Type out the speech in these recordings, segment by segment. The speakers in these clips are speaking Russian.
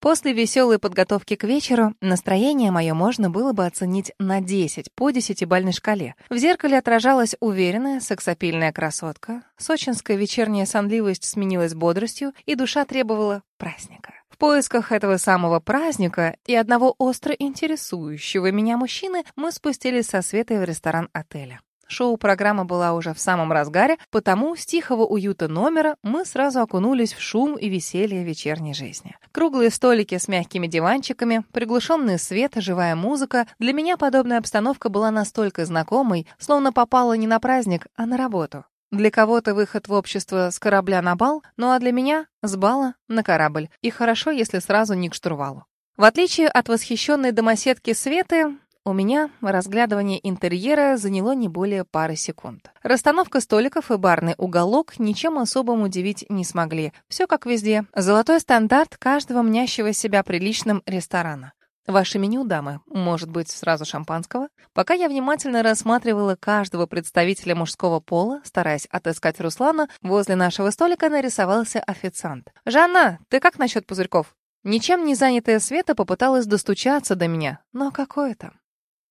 После веселой подготовки к вечеру настроение мое можно было бы оценить на 10 по десятибальной шкале. В зеркале отражалась уверенная, сексапильная красотка. Сочинская вечерняя сонливость сменилась бодростью, и душа требовала праздника. В поисках этого самого праздника и одного остро интересующего меня мужчины мы спустились со Светой в ресторан отеля. Шоу-программа была уже в самом разгаре, потому с тихого уюта номера мы сразу окунулись в шум и веселье вечерней жизни. Круглые столики с мягкими диванчиками, приглушенный свет, живая музыка. Для меня подобная обстановка была настолько знакомой, словно попала не на праздник, а на работу. Для кого-то выход в общество с корабля на бал, ну а для меня — с бала на корабль. И хорошо, если сразу не к штурвалу. В отличие от восхищенной домоседки Светы, у меня разглядывание интерьера заняло не более пары секунд. Расстановка столиков и барный уголок ничем особым удивить не смогли. Все как везде. Золотой стандарт каждого мнящего себя приличным ресторана. Ваше меню, дамы, может быть, сразу шампанского? Пока я внимательно рассматривала каждого представителя мужского пола, стараясь отыскать Руслана, возле нашего столика нарисовался официант. «Жанна, ты как насчет пузырьков?» Ничем не занятая Света попыталась достучаться до меня, но какое там.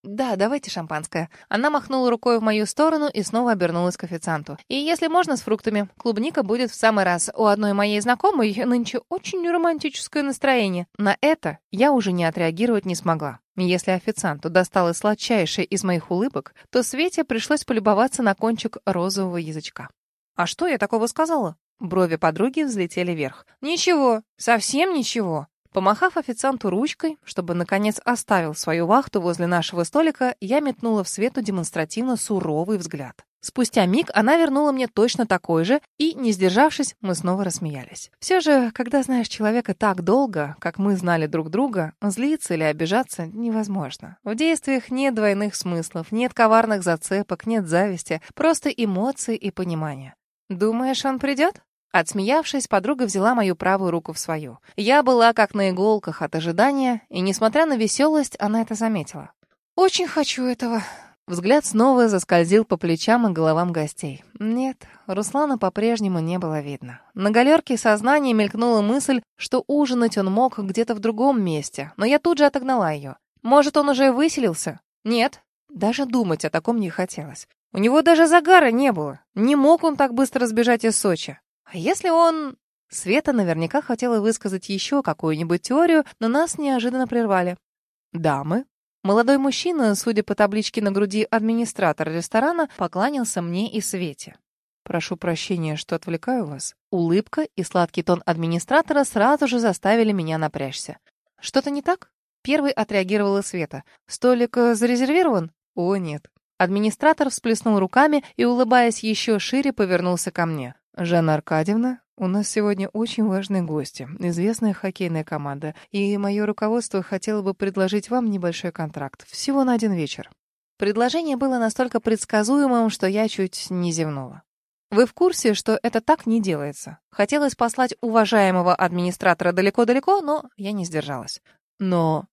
«Да, давайте шампанское». Она махнула рукой в мою сторону и снова обернулась к официанту. «И если можно, с фруктами. Клубника будет в самый раз. У одной моей знакомой нынче очень романтическое настроение». На это я уже не отреагировать не смогла. Если официанту досталось сладчайшее из моих улыбок, то Свете пришлось полюбоваться на кончик розового язычка. «А что я такого сказала?» Брови подруги взлетели вверх. «Ничего, совсем ничего». Помахав официанту ручкой, чтобы, наконец, оставил свою вахту возле нашего столика, я метнула в свету демонстративно суровый взгляд. Спустя миг она вернула мне точно такой же, и, не сдержавшись, мы снова рассмеялись. Все же, когда знаешь человека так долго, как мы знали друг друга, злиться или обижаться невозможно. В действиях нет двойных смыслов, нет коварных зацепок, нет зависти, просто эмоции и понимание. «Думаешь, он придет?» Отсмеявшись, подруга взяла мою правую руку в свою. Я была как на иголках от ожидания, и, несмотря на веселость, она это заметила. «Очень хочу этого». Взгляд снова заскользил по плечам и головам гостей. Нет, Руслана по-прежнему не было видно. На галерке сознания мелькнула мысль, что ужинать он мог где-то в другом месте, но я тут же отогнала ее. Может, он уже выселился? Нет. Даже думать о таком не хотелось. У него даже загара не было. Не мог он так быстро сбежать из Сочи. А если он... Света наверняка хотела высказать еще какую-нибудь теорию, но нас неожиданно прервали. «Дамы?» Молодой мужчина, судя по табличке на груди администратора ресторана, поклонился мне и Свете. «Прошу прощения, что отвлекаю вас». Улыбка и сладкий тон администратора сразу же заставили меня напрячься. «Что-то не так?» Первый отреагировала Света. «Столик э, зарезервирован?» «О, нет». Администратор всплеснул руками и, улыбаясь еще шире, повернулся ко мне. «Жанна Аркадьевна, у нас сегодня очень важные гости, известная хоккейная команда, и мое руководство хотело бы предложить вам небольшой контракт, всего на один вечер». Предложение было настолько предсказуемым, что я чуть не зевнула. Вы в курсе, что это так не делается? Хотелось послать уважаемого администратора далеко-далеко, но я не сдержалась. Но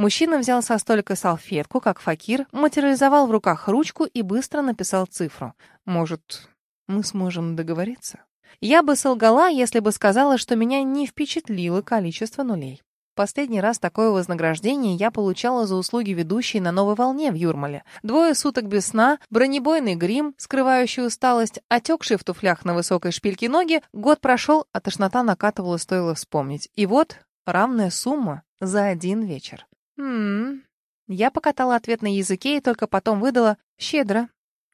Мужчина взял со столика салфетку, как факир, материализовал в руках ручку и быстро написал цифру. Может, мы сможем договориться? Я бы солгала, если бы сказала, что меня не впечатлило количество нулей. Последний раз такое вознаграждение я получала за услуги ведущей на новой волне в Юрмале. Двое суток без сна, бронебойный грим, скрывающий усталость, отекшие в туфлях на высокой шпильке ноги. Год прошел, а тошнота накатывала, стоило вспомнить. И вот равная сумма за один вечер. Хм. Я покатала ответ на языке и только потом выдала «щедро».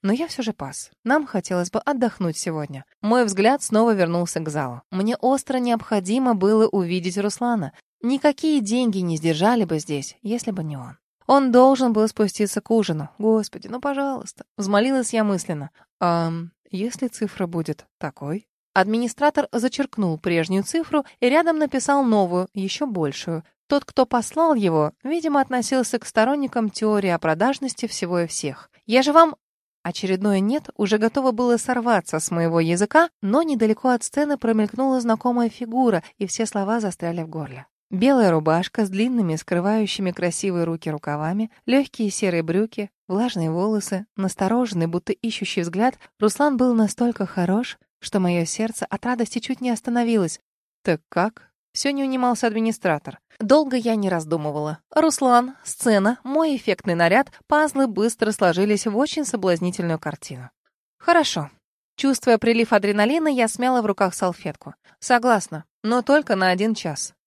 Но я все же пас. Нам хотелось бы отдохнуть сегодня. Мой взгляд снова вернулся к залу. Мне остро необходимо было увидеть Руслана. Никакие деньги не сдержали бы здесь, если бы не он. Он должен был спуститься к ужину. Господи, ну пожалуйста. Взмолилась я мысленно. А если цифра будет такой? Администратор зачеркнул прежнюю цифру и рядом написал новую, еще большую. Тот, кто послал его, видимо, относился к сторонникам теории о продажности всего и всех. Я же вам Очередное «нет» уже готово было сорваться с моего языка, но недалеко от сцены промелькнула знакомая фигура, и все слова застряли в горле. Белая рубашка с длинными, скрывающими красивые руки рукавами, легкие серые брюки, влажные волосы, настороженный, будто ищущий взгляд, Руслан был настолько хорош, что мое сердце от радости чуть не остановилось. «Так как? Все не унимался администратор. Долго я не раздумывала. Руслан, сцена, мой эффектный наряд, пазлы быстро сложились в очень соблазнительную картину. Хорошо. Чувствуя прилив адреналина, я смяла в руках салфетку. Согласна, но только на один час.